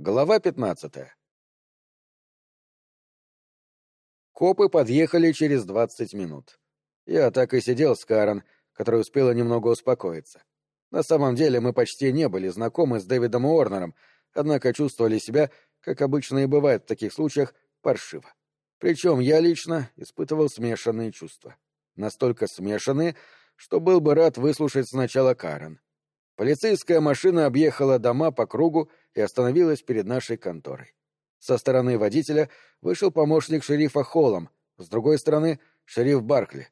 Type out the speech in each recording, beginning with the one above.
Глава 15. Копы подъехали через 20 минут. Я так и сидел с Карен, которая успела немного успокоиться. На самом деле мы почти не были знакомы с Дэвидом Уорнером, однако чувствовали себя, как обычно и бывает в таких случаях, паршиво. Причем я лично испытывал смешанные чувства. Настолько смешанные, что был бы рад выслушать сначала Карен. Полицейская машина объехала дома по кругу и остановилась перед нашей конторой. Со стороны водителя вышел помощник шерифа Холлом, с другой стороны — шериф Баркли.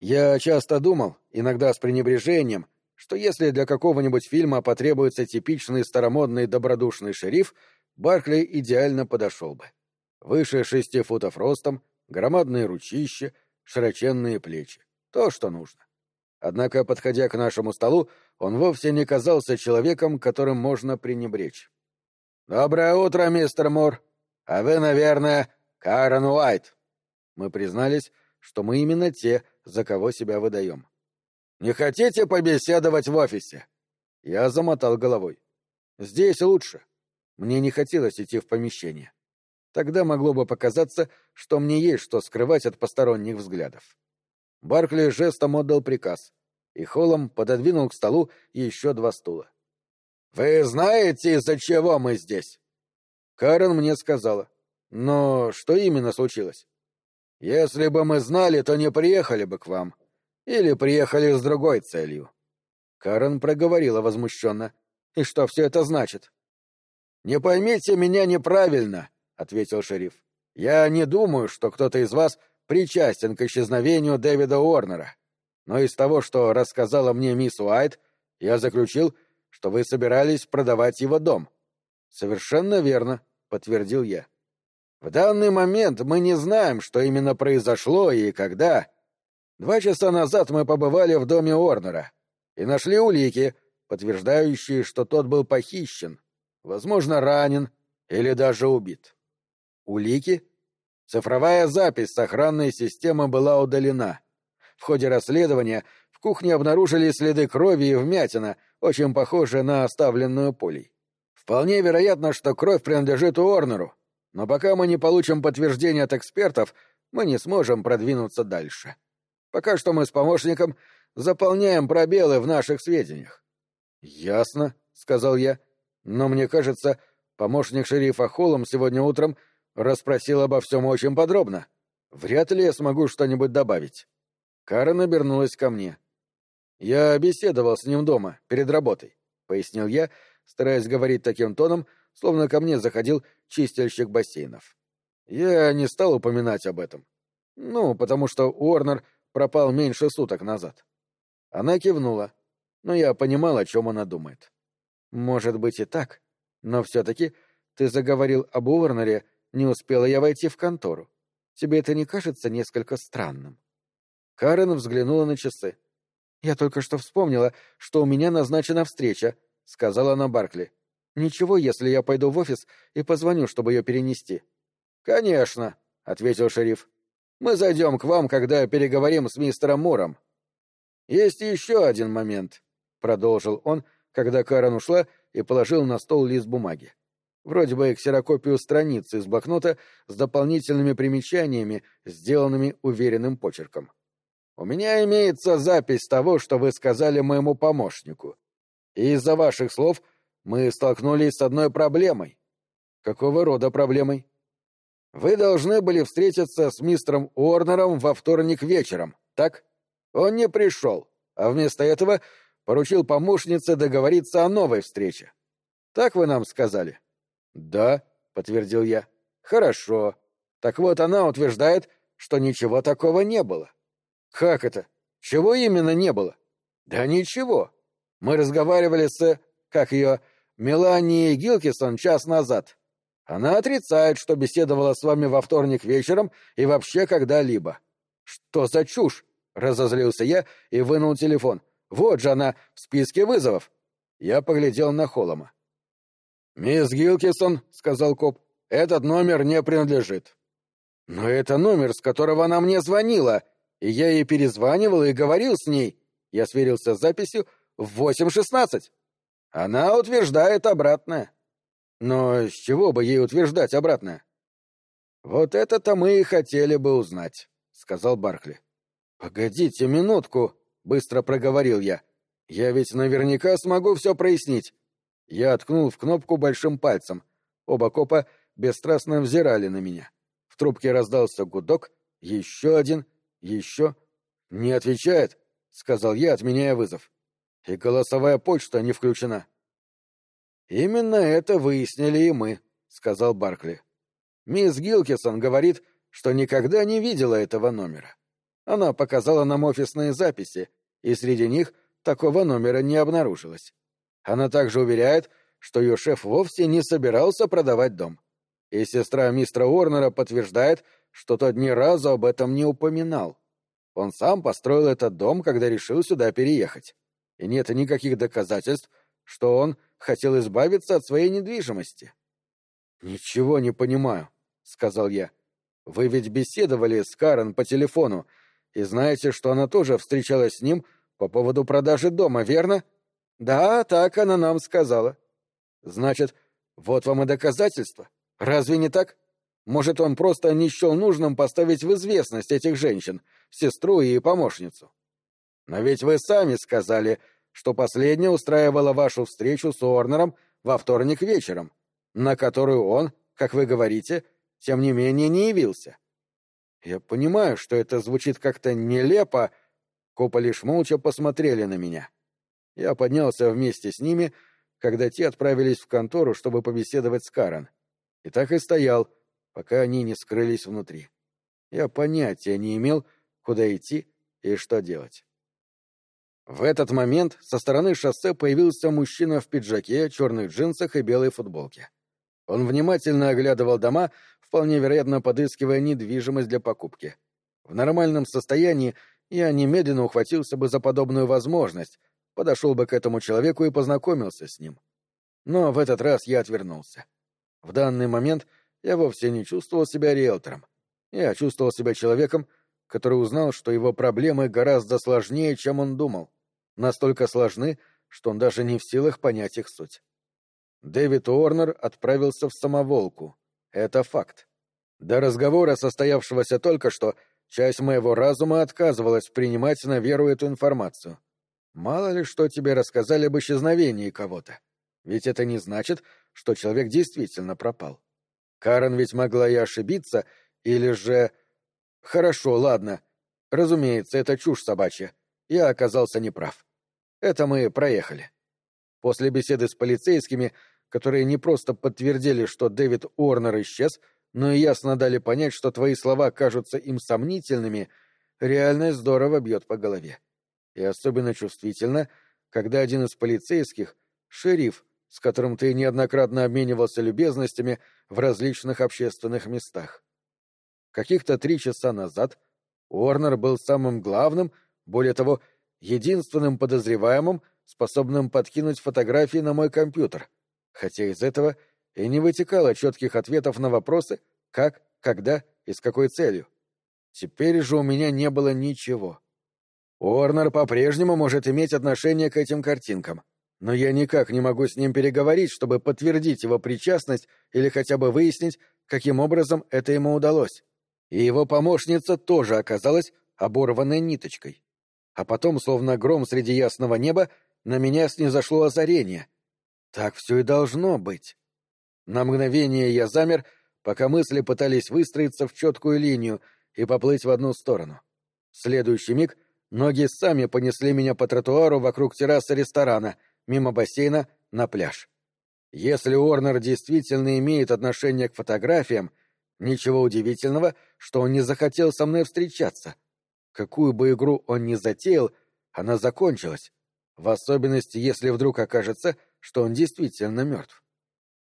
Я часто думал, иногда с пренебрежением, что если для какого-нибудь фильма потребуется типичный старомодный добродушный шериф, Баркли идеально подошел бы. Выше шести футов ростом, громадные ручища, широченные плечи. То, что нужно. Однако, подходя к нашему столу, он вовсе не казался человеком, которым можно пренебречь. «Доброе утро, мистер Мур. А вы, наверное, Карен Уайт». Мы признались, что мы именно те, за кого себя выдаем. «Не хотите побеседовать в офисе?» Я замотал головой. «Здесь лучше. Мне не хотелось идти в помещение. Тогда могло бы показаться, что мне есть что скрывать от посторонних взглядов». Баркли жестом отдал приказ, и Холлом пододвинул к столу еще два стула. «Вы знаете, из-за чего мы здесь?» Карен мне сказала. «Но что именно случилось?» «Если бы мы знали, то не приехали бы к вам. Или приехали с другой целью». Карен проговорила возмущенно. «И что все это значит?» «Не поймите меня неправильно», — ответил шериф. «Я не думаю, что кто-то из вас причастен к исчезновению Дэвида Уорнера. Но из того, что рассказала мне мисс Уайт, я заключил, что вы собирались продавать его дом. Совершенно верно, подтвердил я. В данный момент мы не знаем, что именно произошло и когда. Два часа назад мы побывали в доме Орнера и нашли улики, подтверждающие, что тот был похищен, возможно, ранен или даже убит. Улики? Цифровая запись с охранной системы была удалена. В ходе расследования в кухне обнаружили следы крови и вмятина, очень похожие на оставленную пулей. Вполне вероятно, что кровь принадлежит Уорнеру, но пока мы не получим подтверждения от экспертов, мы не сможем продвинуться дальше. Пока что мы с помощником заполняем пробелы в наших сведениях. — Ясно, — сказал я, — но мне кажется, помощник шерифа Холлом сегодня утром расспросил обо всем очень подробно. Вряд ли я смогу что-нибудь добавить. Карен обернулась ко мне. «Я беседовал с ним дома, перед работой», — пояснил я, стараясь говорить таким тоном, словно ко мне заходил чистильщик бассейнов. Я не стал упоминать об этом. Ну, потому что Уорнер пропал меньше суток назад. Она кивнула, но я понимал, о чем она думает. «Может быть и так, но все-таки ты заговорил об Уорнере, не успела я войти в контору. Тебе это не кажется несколько странным?» Карен взглянула на часы. «Я только что вспомнила, что у меня назначена встреча», — сказала она Баркли. «Ничего, если я пойду в офис и позвоню, чтобы ее перенести». «Конечно», — ответил шериф. «Мы зайдем к вам, когда переговорим с мистером Муром». «Есть еще один момент», — продолжил он, когда Карен ушла и положил на стол лист бумаги. Вроде бы ксерокопию страницы из блокнота с дополнительными примечаниями, сделанными уверенным почерком. У меня имеется запись того, что вы сказали моему помощнику. И из-за ваших слов мы столкнулись с одной проблемой. Какого рода проблемой? Вы должны были встретиться с мистером Уорнером во вторник вечером, так? Он не пришел, а вместо этого поручил помощнице договориться о новой встрече. Так вы нам сказали? Да, подтвердил я. Хорошо. Так вот она утверждает, что ничего такого не было. Как это? Чего именно не было? Да ничего. Мы разговаривали с... как ее... Меланией Гилкисон час назад. Она отрицает, что беседовала с вами во вторник вечером и вообще когда-либо. Что за чушь? Разозлился я и вынул телефон. Вот же она в списке вызовов. Я поглядел на Холома. «Мисс Гилкисон», — сказал коп, — «этот номер не принадлежит». «Но это номер, с которого она мне звонила», и я ей перезванивал и говорил с ней. Я сверился с записью в восемь шестнадцать. Она утверждает обратное. Но с чего бы ей утверждать обратное? Вот это-то мы и хотели бы узнать, сказал Баркли. Погодите минутку, быстро проговорил я. Я ведь наверняка смогу все прояснить. Я ткнул в кнопку большим пальцем. Оба копа бесстрастно взирали на меня. В трубке раздался гудок, еще один, еще. «Не отвечает», — сказал я, отменяя вызов. «И голосовая почта не включена». «Именно это выяснили и мы», — сказал Баркли. «Мисс Гилкисон говорит, что никогда не видела этого номера. Она показала нам офисные записи, и среди них такого номера не обнаружилось. Она также уверяет, что ее шеф вовсе не собирался продавать дом. И сестра мистера Уорнера подтверждает, что тот ни разу об этом не упоминал. Он сам построил этот дом, когда решил сюда переехать. И нет никаких доказательств, что он хотел избавиться от своей недвижимости. «Ничего не понимаю», — сказал я. «Вы ведь беседовали с Карен по телефону, и знаете, что она тоже встречалась с ним по поводу продажи дома, верно?» Да, так она нам сказала. Значит, вот вам и доказательства. Разве не так? Может, он просто не счел нужным поставить в известность этих женщин, сестру и помощницу. Но ведь вы сами сказали, что последняя устраивала вашу встречу с Орнером во вторник вечером, на которую он, как вы говорите, тем не менее не явился. Я понимаю, что это звучит как-то нелепо, Копа лишь молча посмотрели на меня. Я поднялся вместе с ними, когда те отправились в контору, чтобы побеседовать с Карен. И так и стоял, пока они не скрылись внутри. Я понятия не имел, куда идти и что делать. В этот момент со стороны шоссе появился мужчина в пиджаке, черных джинсах и белой футболке. Он внимательно оглядывал дома, вполне вероятно подыскивая недвижимость для покупки. В нормальном состоянии я немедленно ухватился бы за подобную возможность, подошел бы к этому человеку и познакомился с ним. Но в этот раз я отвернулся. В данный момент я вовсе не чувствовал себя риэлтором. Я чувствовал себя человеком, который узнал, что его проблемы гораздо сложнее, чем он думал. Настолько сложны, что он даже не в силах понять их суть. Дэвид Уорнер отправился в самоволку. Это факт. До разговора, состоявшегося только что, часть моего разума отказывалась принимать на веру эту информацию. Мало ли что тебе рассказали об исчезновении кого-то. Ведь это не значит, что человек действительно пропал. Карен ведь могла и ошибиться, или же... Хорошо, ладно. Разумеется, это чушь собачья. Я оказался неправ. Это мы проехали. После беседы с полицейскими, которые не просто подтвердили, что Дэвид Уорнер исчез, но и ясно дали понять, что твои слова кажутся им сомнительными, реальность здорово бьет по голове и особенно чувствительно, когда один из полицейских, шериф, с которым ты неоднократно обменивался любезностями в различных общественных местах. Каких-то три часа назад Уорнер был самым главным, более того, единственным подозреваемым, способным подкинуть фотографии на мой компьютер, хотя из этого и не вытекало четких ответов на вопросы «как», «когда» и с какой целью. Теперь же у меня не было ничего. Уорнер по-прежнему может иметь отношение к этим картинкам, но я никак не могу с ним переговорить, чтобы подтвердить его причастность или хотя бы выяснить, каким образом это ему удалось. И его помощница тоже оказалась оборванной ниточкой. А потом, словно гром среди ясного неба, на меня снизошло озарение. Так все и должно быть. На мгновение я замер, пока мысли пытались выстроиться в четкую линию и поплыть в одну сторону. В следующий миг — Ноги сами понесли меня по тротуару вокруг террасы ресторана, мимо бассейна, на пляж. Если Уорнер действительно имеет отношение к фотографиям, ничего удивительного, что он не захотел со мной встречаться. Какую бы игру он ни затеял, она закончилась, в особенности, если вдруг окажется, что он действительно мертв.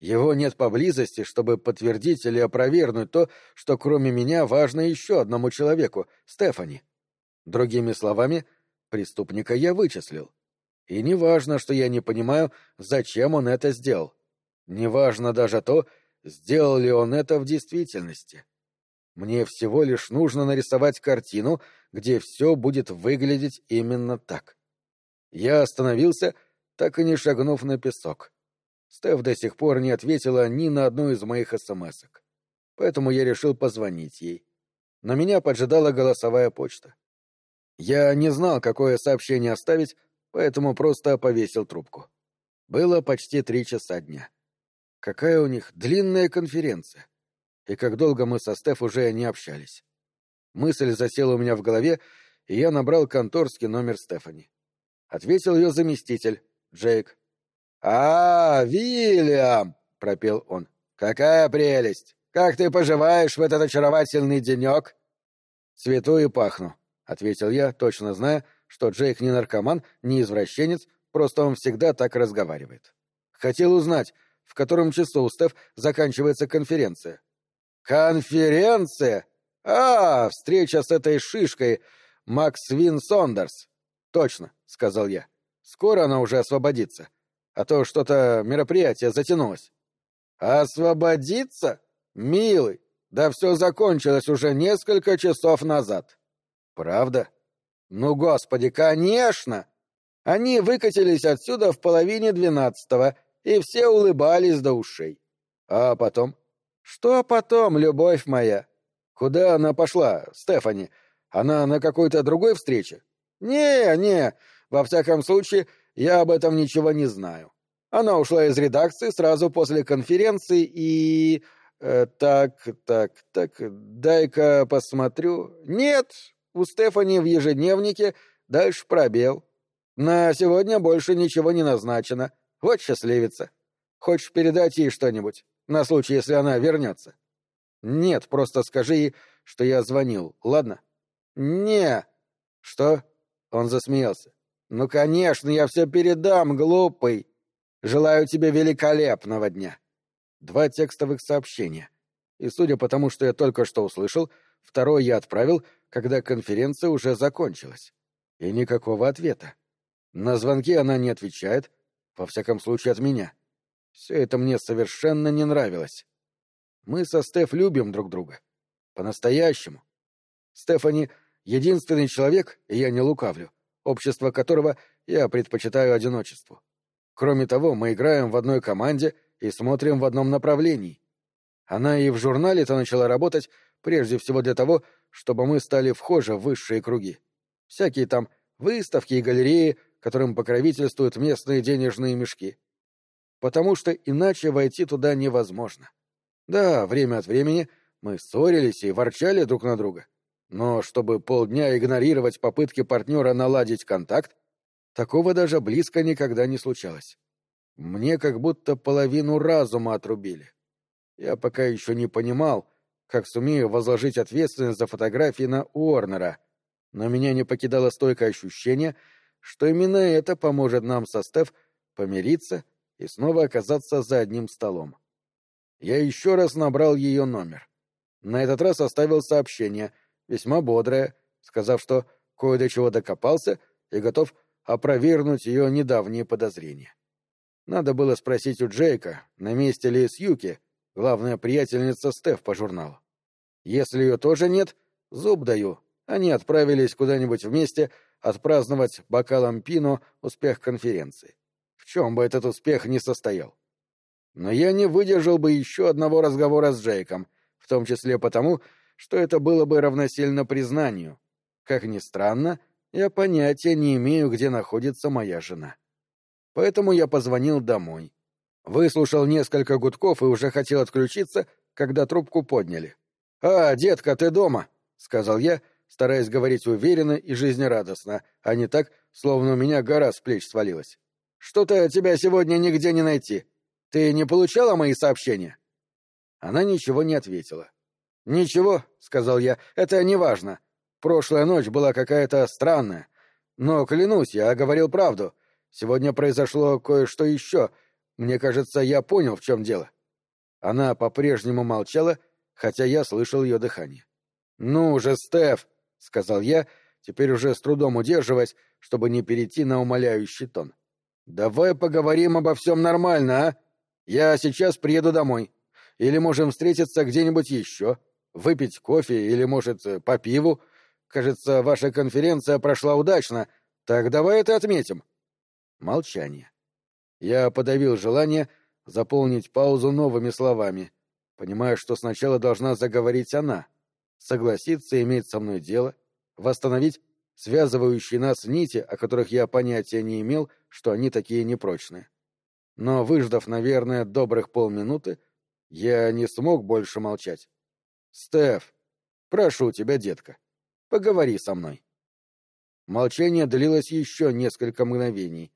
Его нет поблизости, чтобы подтвердить или опровергнуть то, что кроме меня важно еще одному человеку — Стефани. Другими словами, преступника я вычислил. И не важно, что я не понимаю, зачем он это сделал. Не важно даже то, сделал ли он это в действительности. Мне всего лишь нужно нарисовать картину, где все будет выглядеть именно так. Я остановился, так и не шагнув на песок. Стеф до сих пор не ответила ни на одну из моих смс-ок. Поэтому я решил позвонить ей. Но меня поджидала голосовая почта. Я не знал, какое сообщение оставить, поэтому просто повесил трубку. Было почти три часа дня. Какая у них длинная конференция. И как долго мы со Стеф уже не общались. Мысль засела у меня в голове, и я набрал конторский номер Стефани. Ответил ее заместитель, Джейк. «А, Вильям!» — пропел он. «Какая прелесть! Как ты поживаешь в этот очаровательный денек?» «Цвету и пахну», — ответил я, точно зная, что Джейк не наркоман, не извращенец, просто он всегда так разговаривает. Хотел узнать, в котором часу у Стеф заканчивается конференция. «Конференция? А, встреча с этой шишкой, Макс Вин Сондерс. Точно, сказал я. Скоро она уже освободится. А то что-то мероприятие затянулось. Освободиться? Милый, да все закончилось уже несколько часов назад. Правда? Ну, господи, конечно! Они выкатились отсюда в половине двенадцатого, и все улыбались до ушей. А потом? Что потом, любовь моя? Куда она пошла, Стефани? Она на какой-то другой встрече? Не, не, во всяком случае, я об этом ничего не знаю. Она ушла из редакции сразу после конференции и... Э, так, так, так, дай-ка посмотрю. Нет, у Стефани в ежедневнике дальше пробел. На сегодня больше ничего не назначено. Вот счастливица. Хочешь передать ей что-нибудь, на случай, если она вернется? Нет, просто скажи ей, что я звонил, ладно? «Не». «Что?» — он засмеялся. «Ну, конечно, я все передам, глупый. Желаю тебе великолепного дня». Два текстовых сообщения. И судя по тому, что я только что услышал, второй я отправил, когда конференция уже закончилась. И никакого ответа. На звонки она не отвечает, во всяком случае от меня. Все это мне совершенно не нравилось. Мы со Стеф любим друг друга. По-настоящему. Стефани Единственный человек, и я не лукавлю, общество которого я предпочитаю одиночеству. Кроме того, мы играем в одной команде и смотрим в одном направлении. Она и в журнале-то начала работать прежде всего для того, чтобы мы стали вхожи в высшие круги. Всякие там выставки и галереи, которым покровительствуют местные денежные мешки. Потому что иначе войти туда невозможно. Да, время от времени мы ссорились и ворчали друг на друга. Но чтобы полдня игнорировать попытки партнера наладить контакт, такого даже близко никогда не случалось. Мне как будто половину разума отрубили. Я пока еще не понимал, как сумею возложить ответственность за фотографии на Уорнера, но меня не покидало стойкое ощущение, что именно это поможет нам со Стеф помириться и снова оказаться за одним столом. Я еще раз набрал ее номер. На этот раз оставил сообщение — весьма бодрая, сказав, что кое до чего докопался и готов опровергнуть ее недавние подозрения. Надо было спросить у Джейка, на месте ли Сьюки, главная приятельница Стеф по журналу. Если ее тоже нет, зуб даю, они отправились куда-нибудь вместе отпраздновать бокалом пино успех конференции. В чем бы этот успех ни состоял. Но я не выдержал бы еще одного разговора с Джейком, в том числе потому, что это было бы равносильно признанию. Как ни странно, я понятия не имею, где находится моя жена. Поэтому я позвонил домой. Выслушал несколько гудков и уже хотел отключиться, когда трубку подняли. «А, детка, ты дома?» — сказал я, стараясь говорить уверенно и жизнерадостно, а не так, словно у меня гора с плеч свалилась. «Что-то тебя сегодня нигде не найти. Ты не получала мои сообщения?» Она ничего не ответила. «Ничего», — сказал я, — «это не важно. Прошлая ночь была какая-то странная. Но, клянусь, я говорил правду. Сегодня произошло кое-что еще. Мне кажется, я понял, в чем дело». Она по-прежнему молчала, хотя я слышал ее дыхание. «Ну же, Стеф», — сказал я, теперь уже с трудом удерживаясь, чтобы не перейти на умоляющий тон. «Давай поговорим обо всем нормально, а? Я сейчас приеду домой. Или можем встретиться где-нибудь еще выпить кофе или, может, по пиву. Кажется, ваша конференция прошла удачно. Так давай это отметим. Молчание. Я подавил желание заполнить паузу новыми словами, понимая, что сначала должна заговорить она, согласиться иметь со мной дело, восстановить связывающие нас нити, о которых я понятия не имел, что они такие непрочные. Но, выждав, наверное, добрых полминуты, я не смог больше молчать. «Стеф, прошу тебя, детка, поговори со мной». Молчание длилось еще несколько мгновений.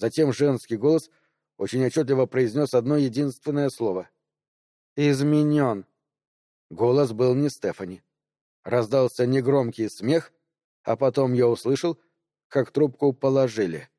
Затем женский голос очень отчетливо произнес одно единственное слово. «Изменен». Голос был не Стефани. Раздался негромкий смех, а потом я услышал, как трубку положили.